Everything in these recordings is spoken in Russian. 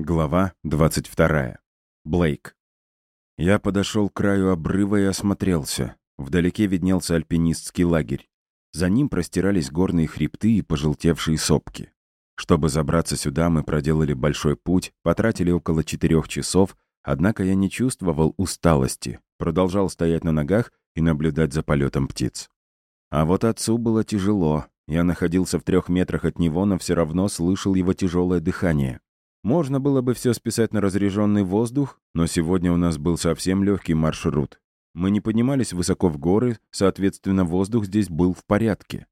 Глава 22. Блейк. Я подошел к краю обрыва и осмотрелся. Вдалеке виднелся альпинистский лагерь. За ним простирались горные хребты и пожелтевшие сопки. Чтобы забраться сюда, мы проделали большой путь, потратили около четырех часов, однако я не чувствовал усталости, продолжал стоять на ногах и наблюдать за полетом птиц. А вот отцу было тяжело. Я находился в трех метрах от него, но все равно слышал его тяжелое дыхание. Можно было бы все списать на разряженный воздух, но сегодня у нас был совсем легкий маршрут. Мы не поднимались высоко в горы, соответственно, воздух здесь был в порядке.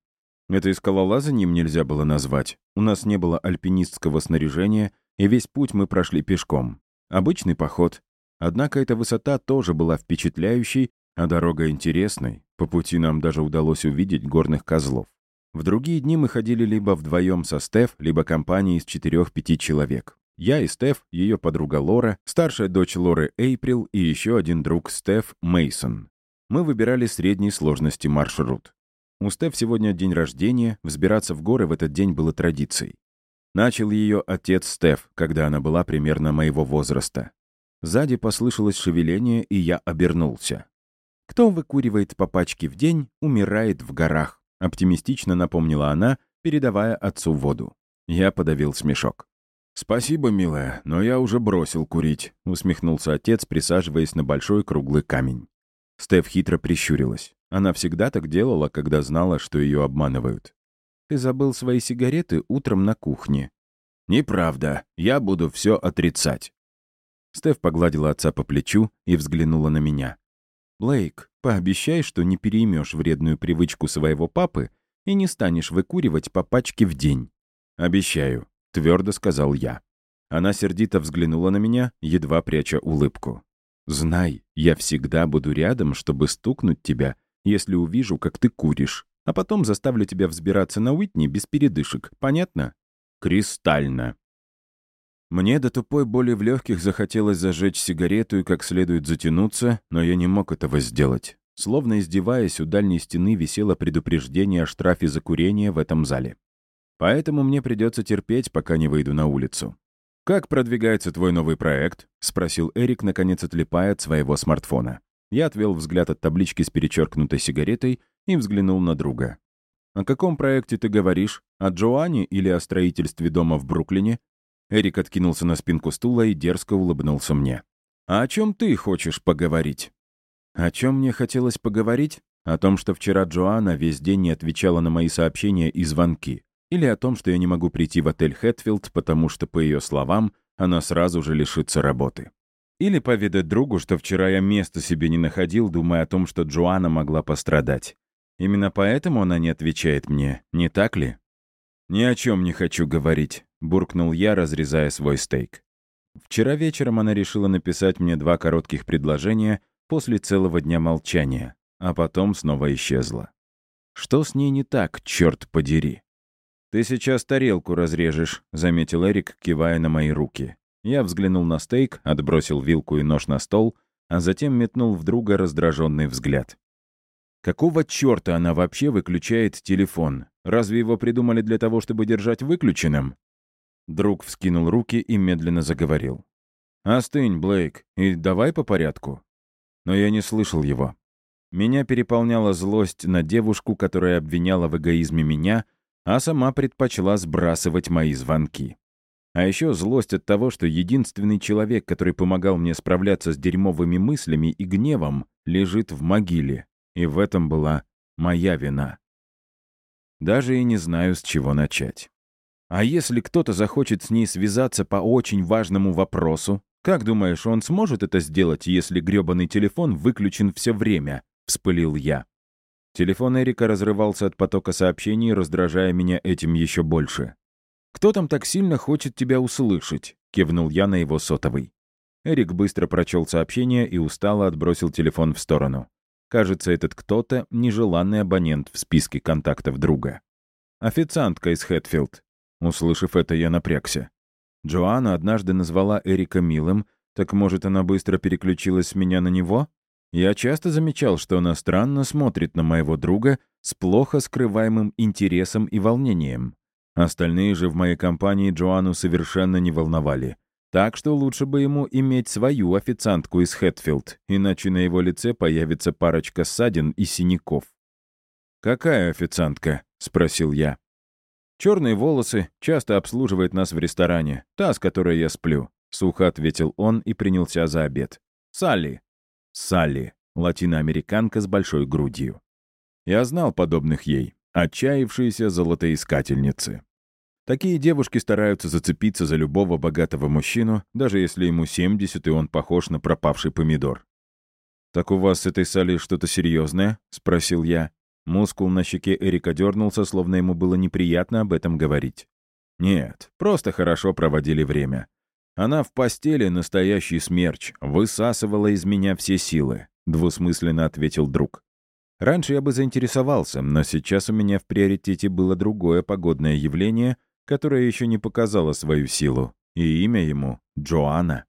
Это и скалолазанием нельзя было назвать. У нас не было альпинистского снаряжения, и весь путь мы прошли пешком. Обычный поход. Однако эта высота тоже была впечатляющей, а дорога интересной. По пути нам даже удалось увидеть горных козлов. В другие дни мы ходили либо вдвоем со Стеф, либо компанией из четырех-пяти человек. Я и Стеф, ее подруга Лора, старшая дочь Лоры Эйприл и еще один друг Стеф Мейсон. Мы выбирали средней сложности маршрут. У Стеф сегодня день рождения, взбираться в горы в этот день было традицией. Начал ее отец Стеф, когда она была примерно моего возраста. Сзади послышалось шевеление, и я обернулся. Кто выкуривает по пачке в день, умирает в горах. — оптимистично напомнила она, передавая отцу воду. Я подавил смешок. «Спасибо, милая, но я уже бросил курить», — усмехнулся отец, присаживаясь на большой круглый камень. Стеф хитро прищурилась. Она всегда так делала, когда знала, что ее обманывают. «Ты забыл свои сигареты утром на кухне». «Неправда. Я буду все отрицать». Стеф погладила отца по плечу и взглянула на меня. «Блейк, пообещай, что не переймешь вредную привычку своего папы и не станешь выкуривать по пачке в день». «Обещаю», — твердо сказал я. Она сердито взглянула на меня, едва пряча улыбку. «Знай, я всегда буду рядом, чтобы стукнуть тебя, если увижу, как ты куришь, а потом заставлю тебя взбираться на Уитни без передышек. Понятно?» «Кристально», мне до тупой боли в легких захотелось зажечь сигарету и как следует затянуться, но я не мог этого сделать. Словно издеваясь, у дальней стены висело предупреждение о штрафе за курение в этом зале. Поэтому мне придется терпеть, пока не выйду на улицу. «Как продвигается твой новый проект?» — спросил Эрик, наконец отлипая от своего смартфона. Я отвел взгляд от таблички с перечеркнутой сигаретой и взглянул на друга. «О каком проекте ты говоришь? О Джоанне или о строительстве дома в Бруклине?» Эрик откинулся на спинку стула и дерзко улыбнулся мне. «А о чем ты хочешь поговорить?» «О чем мне хотелось поговорить? О том, что вчера Джоанна весь день не отвечала на мои сообщения и звонки. Или о том, что я не могу прийти в отель Хэтфилд, потому что, по ее словам, она сразу же лишится работы. Или поведать другу, что вчера я места себе не находил, думая о том, что Джоанна могла пострадать. Именно поэтому она не отвечает мне, не так ли? Ни о чем не хочу говорить. — буркнул я, разрезая свой стейк. Вчера вечером она решила написать мне два коротких предложения после целого дня молчания, а потом снова исчезла. Что с ней не так, черт подери? «Ты сейчас тарелку разрежешь», — заметил Эрик, кивая на мои руки. Я взглянул на стейк, отбросил вилку и нож на стол, а затем метнул в друга раздраженный взгляд. Какого черта она вообще выключает телефон? Разве его придумали для того, чтобы держать выключенным? Друг вскинул руки и медленно заговорил. «Остынь, Блейк, и давай по порядку». Но я не слышал его. Меня переполняла злость на девушку, которая обвиняла в эгоизме меня, а сама предпочла сбрасывать мои звонки. А еще злость от того, что единственный человек, который помогал мне справляться с дерьмовыми мыслями и гневом, лежит в могиле. И в этом была моя вина. Даже и не знаю, с чего начать. А если кто-то захочет с ней связаться по очень важному вопросу, как думаешь, он сможет это сделать, если грёбаный телефон выключен все время?» — вспылил я. Телефон Эрика разрывался от потока сообщений, раздражая меня этим еще больше. «Кто там так сильно хочет тебя услышать?» — кивнул я на его сотовый. Эрик быстро прочел сообщение и устало отбросил телефон в сторону. Кажется, этот кто-то — нежеланный абонент в списке контактов друга. «Официантка из Хэтфилд. Услышав это, я напрягся. Джоанна однажды назвала Эрика милым, так может, она быстро переключилась с меня на него? Я часто замечал, что она странно смотрит на моего друга с плохо скрываемым интересом и волнением. Остальные же в моей компании Джоанну совершенно не волновали. Так что лучше бы ему иметь свою официантку из Хэтфилд, иначе на его лице появится парочка ссадин и синяков. «Какая официантка?» — спросил я. «Черные волосы, часто обслуживает нас в ресторане, та, с которой я сплю», — сухо ответил он и принялся за обед. «Салли». «Салли», латиноамериканка с большой грудью. Я знал подобных ей, отчаявшиеся золотоискательницы. Такие девушки стараются зацепиться за любого богатого мужчину, даже если ему 70 и он похож на пропавший помидор. «Так у вас с этой Салли что-то серьезное? спросил я. Мускул на щеке Эрика дернулся, словно ему было неприятно об этом говорить. «Нет, просто хорошо проводили время. Она в постели настоящий смерч, высасывала из меня все силы», — двусмысленно ответил друг. Раньше я бы заинтересовался, но сейчас у меня в приоритете было другое погодное явление, которое еще не показало свою силу, и имя ему — Джоанна.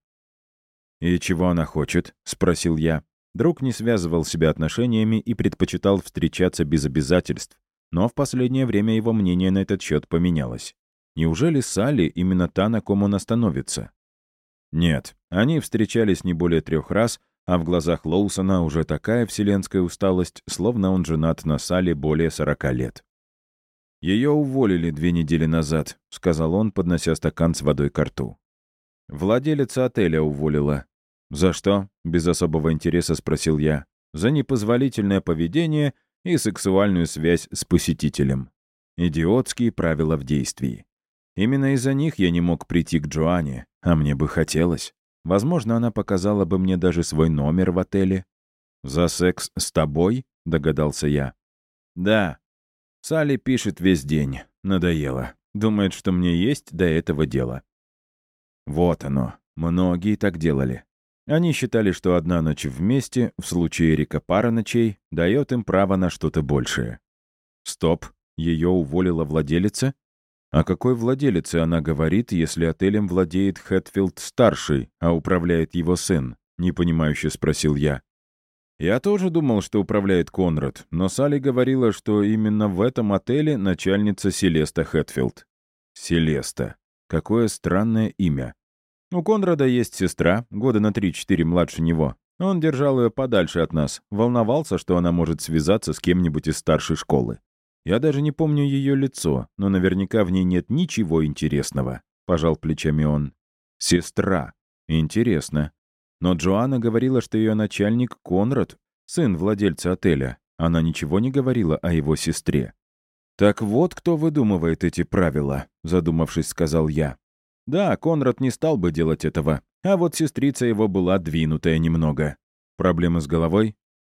«И чего она хочет?» — спросил я. Друг не связывал себя отношениями и предпочитал встречаться без обязательств, но в последнее время его мнение на этот счет поменялось. Неужели Салли именно та, на ком он остановится? Нет, они встречались не более трех раз, а в глазах Лоусона уже такая вселенская усталость, словно он женат на Салли более сорока лет. «Ее уволили две недели назад», — сказал он, поднося стакан с водой к рту. «Владелица отеля уволила. «За что?» — без особого интереса спросил я. «За непозволительное поведение и сексуальную связь с посетителем. Идиотские правила в действии. Именно из-за них я не мог прийти к Джоанне, а мне бы хотелось. Возможно, она показала бы мне даже свой номер в отеле. «За секс с тобой?» — догадался я. «Да. Салли пишет весь день. Надоело. Думает, что мне есть до этого дела». Вот оно. Многие так делали. Они считали, что одна ночь вместе, в случае Эрика пара ночей, дает им право на что-то большее. Стоп, ее уволила владелица? О какой владелице она говорит, если отелем владеет Хэтфилд-старший, а управляет его сын? Непонимающе спросил я. Я тоже думал, что управляет Конрад, но Салли говорила, что именно в этом отеле начальница Селеста Хэтфилд. Селеста. Какое странное имя. У Конрада есть сестра, года на 3-4 младше него. Он держал ее подальше от нас, волновался, что она может связаться с кем-нибудь из старшей школы. Я даже не помню ее лицо, но наверняка в ней нет ничего интересного», — пожал плечами он. «Сестра. Интересно. Но Джоанна говорила, что ее начальник Конрад, сын владельца отеля. Она ничего не говорила о его сестре. «Так вот кто выдумывает эти правила», — задумавшись, сказал я. Да, Конрад не стал бы делать этого, а вот сестрица его была двинутая немного. Проблемы с головой?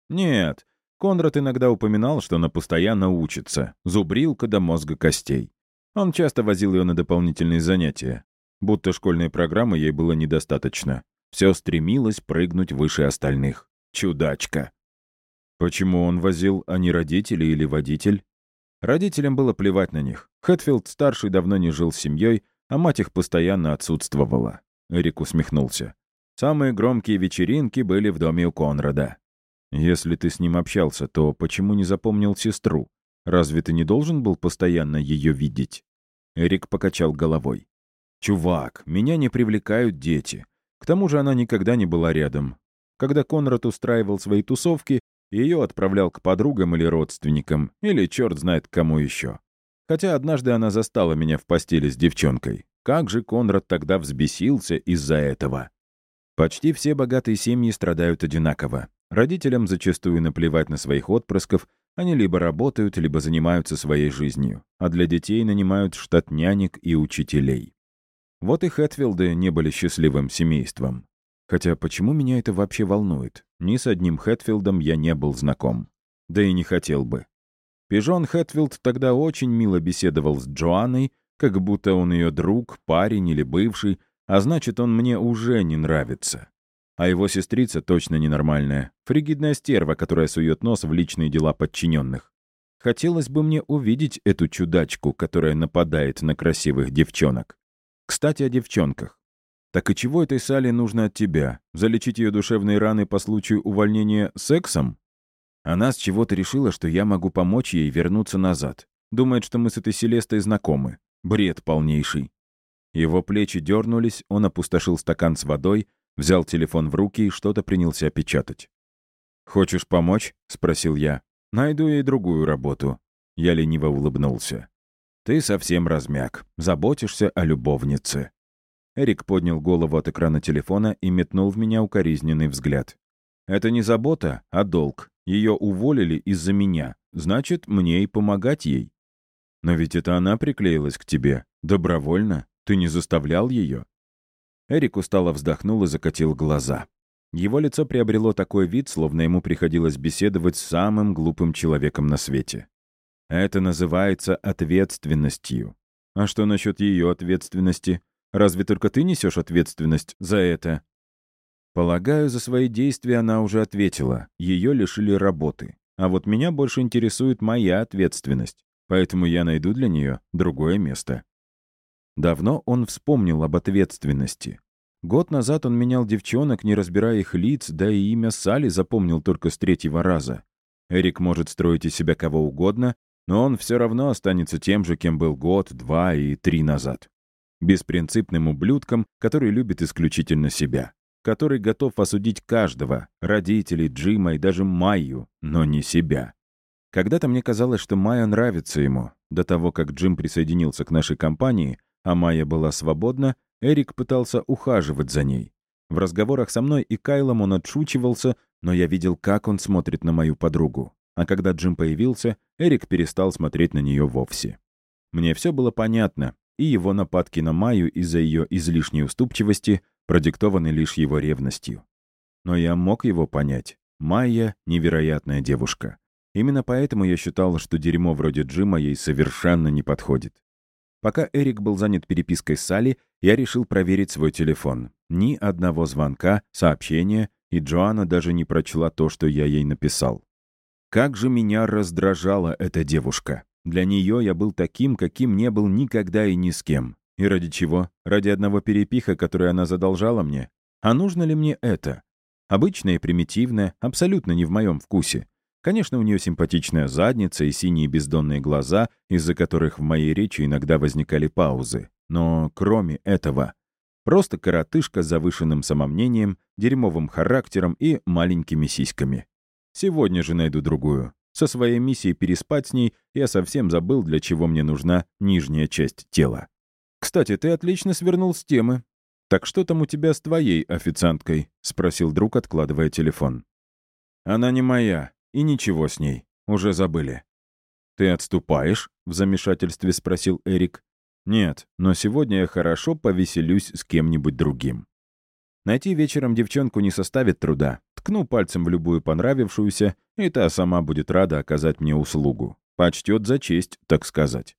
Нет. Конрад иногда упоминал, что она постоянно учится, зубрилка до мозга костей. Он часто возил ее на дополнительные занятия. Будто школьной программы ей было недостаточно. Все стремилось прыгнуть выше остальных. Чудачка. Почему он возил, а не родители или водитель? Родителям было плевать на них. Хэтфилд-старший давно не жил с семьей, а мать их постоянно отсутствовала. Эрик усмехнулся. Самые громкие вечеринки были в доме у Конрада. Если ты с ним общался, то почему не запомнил сестру? Разве ты не должен был постоянно ее видеть? Эрик покачал головой. «Чувак, меня не привлекают дети. К тому же она никогда не была рядом. Когда Конрад устраивал свои тусовки, ее отправлял к подругам или родственникам, или черт знает кому еще. Хотя однажды она застала меня в постели с девчонкой. Как же Конрад тогда взбесился из-за этого? Почти все богатые семьи страдают одинаково. Родителям зачастую наплевать на своих отпрысков, они либо работают, либо занимаются своей жизнью, а для детей нанимают штат нянек и учителей. Вот и Хэтфилды не были счастливым семейством. Хотя почему меня это вообще волнует? Ни с одним Хэтфилдом я не был знаком. Да и не хотел бы. Пижон Хэтфилд тогда очень мило беседовал с Джоанной, как будто он ее друг, парень или бывший, а значит, он мне уже не нравится. А его сестрица точно ненормальная, фригидная стерва, которая сует нос в личные дела подчиненных. Хотелось бы мне увидеть эту чудачку, которая нападает на красивых девчонок. Кстати, о девчонках. Так и чего этой Сале нужно от тебя? Залечить ее душевные раны по случаю увольнения сексом? Она с чего-то решила, что я могу помочь ей вернуться назад. Думает, что мы с этой Селестой знакомы. Бред полнейший. Его плечи дернулись, он опустошил стакан с водой, взял телефон в руки и что-то принялся печатать. «Хочешь помочь?» — спросил я. «Найду ей другую работу». Я лениво улыбнулся. «Ты совсем размяк. Заботишься о любовнице». Эрик поднял голову от экрана телефона и метнул в меня укоризненный взгляд. «Это не забота, а долг. Ее уволили из-за меня. Значит, мне и помогать ей». «Но ведь это она приклеилась к тебе. Добровольно. Ты не заставлял ее?» Эрик устало вздохнул и закатил глаза. Его лицо приобрело такой вид, словно ему приходилось беседовать с самым глупым человеком на свете. Это называется ответственностью. А что насчет ее ответственности? Разве только ты несешь ответственность за это? Полагаю, за свои действия она уже ответила. Ее лишили работы. А вот меня больше интересует моя ответственность. Поэтому я найду для нее другое место. Давно он вспомнил об ответственности. Год назад он менял девчонок, не разбирая их лиц, да и имя Сали запомнил только с третьего раза. Эрик может строить из себя кого угодно, но он все равно останется тем же, кем был год, два и три назад. Беспринципным ублюдком, который любит исключительно себя. Который готов осудить каждого, родителей, Джима и даже Майю, но не себя. Когда-то мне казалось, что Майя нравится ему. До того, как Джим присоединился к нашей компании, а Майя была свободна, Эрик пытался ухаживать за ней. В разговорах со мной и Кайлом он отшучивался, но я видел, как он смотрит на мою подругу. А когда Джим появился, Эрик перестал смотреть на нее вовсе. Мне все было понятно, и его нападки на Майю из-за ее излишней уступчивости продиктованы лишь его ревностью. Но я мог его понять. Майя — невероятная девушка. Именно поэтому я считал, что дерьмо вроде Джима ей совершенно не подходит. Пока Эрик был занят перепиской с Салли, я решил проверить свой телефон. Ни одного звонка, сообщения, и Джоанна даже не прочла то, что я ей написал. Как же меня раздражала эта девушка. Для нее я был таким, каким не был никогда и ни с кем. И ради чего? Ради одного перепиха, который она задолжала мне? А нужно ли мне это? Обычное и примитивное, абсолютно не в моем вкусе. Конечно, у нее симпатичная задница и синие бездонные глаза, из-за которых в моей речи иногда возникали паузы. Но кроме этого, просто коротышка с завышенным самомнением, дерьмовым характером и маленькими сиськами. Сегодня же найду другую. Со своей миссией переспать с ней я совсем забыл, для чего мне нужна нижняя часть тела. «Кстати, ты отлично свернул с темы. Так что там у тебя с твоей официанткой?» — спросил друг, откладывая телефон. «Она не моя», и ничего с ней. Уже забыли. «Ты отступаешь?» — в замешательстве спросил Эрик. «Нет, но сегодня я хорошо повеселюсь с кем-нибудь другим». Найти вечером девчонку не составит труда. Ткну пальцем в любую понравившуюся, и та сама будет рада оказать мне услугу. Почтет за честь, так сказать.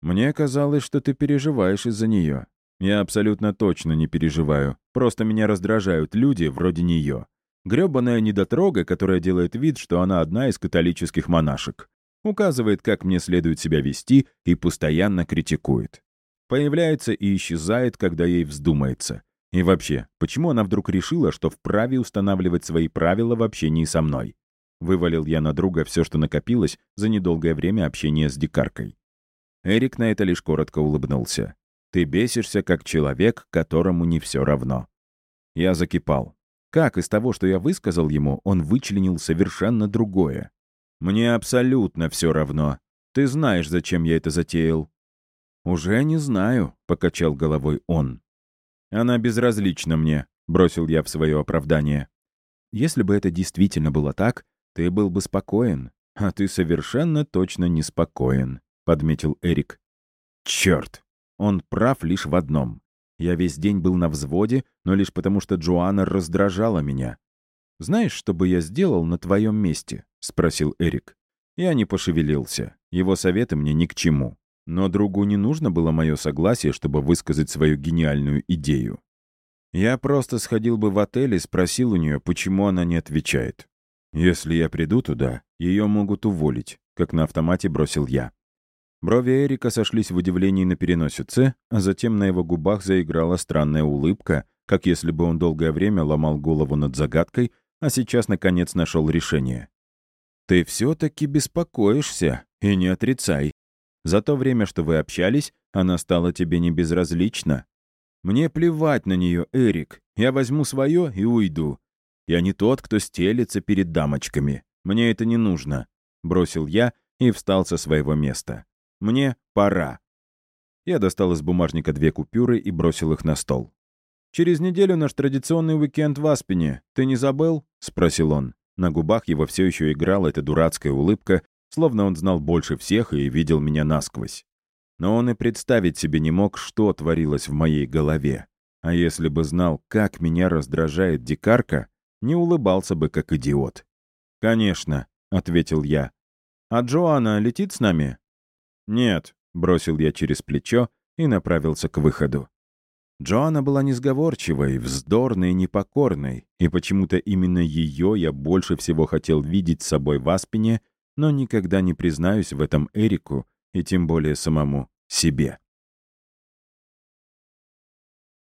Мне казалось, что ты переживаешь из-за нее. Я абсолютно точно не переживаю. Просто меня раздражают люди вроде нее. Грёбаная недотрога, которая делает вид, что она одна из католических монашек. Указывает, как мне следует себя вести, и постоянно критикует. Появляется и исчезает, когда ей вздумается. И вообще, почему она вдруг решила, что вправе устанавливать свои правила в общении со мной? Вывалил я на друга все, что накопилось за недолгое время общения с дикаркой. Эрик на это лишь коротко улыбнулся. «Ты бесишься, как человек, которому не все равно». Я закипал. Как из того, что я высказал ему, он вычленил совершенно другое? Мне абсолютно все равно. Ты знаешь, зачем я это затеял. «Уже не знаю», — покачал головой он. «Она безразлична мне», — бросил я в свое оправдание. «Если бы это действительно было так, ты был бы спокоен, а ты совершенно точно не спокоен», — подметил Эрик. «Черт! Он прав лишь в одном. Я весь день был на взводе, но лишь потому, что Джоанна раздражала меня. «Знаешь, что бы я сделал на твоем месте?» — спросил Эрик. Я не пошевелился. Его советы мне ни к чему. Но другу не нужно было мое согласие, чтобы высказать свою гениальную идею. Я просто сходил бы в отель и спросил у нее, почему она не отвечает. Если я приду туда, ее могут уволить, как на автомате бросил я. Брови Эрика сошлись в удивлении на переносице, а затем на его губах заиграла странная улыбка, как если бы он долгое время ломал голову над загадкой, а сейчас, наконец, нашел решение. «Ты все-таки беспокоишься, и не отрицай. За то время, что вы общались, Она стала тебе не безразлична? Мне плевать на нее, Эрик. Я возьму свое и уйду. Я не тот, кто стелится перед дамочками. Мне это не нужно», — бросил я и встал со своего места. «Мне пора». Я достал из бумажника две купюры и бросил их на стол. «Через неделю наш традиционный уикенд в Аспене. Ты не забыл?» — спросил он. На губах его все еще играла эта дурацкая улыбка, словно он знал больше всех и видел меня насквозь. Но он и представить себе не мог, что творилось в моей голове. А если бы знал, как меня раздражает дикарка, не улыбался бы, как идиот. «Конечно», — ответил я. «А Джоанна летит с нами?» «Нет», — бросил я через плечо и направился к выходу. Джоанна была несговорчивой, вздорной непокорной, и почему-то именно ее я больше всего хотел видеть с собой в Аспине, но никогда не признаюсь в этом Эрику и тем более самому себе.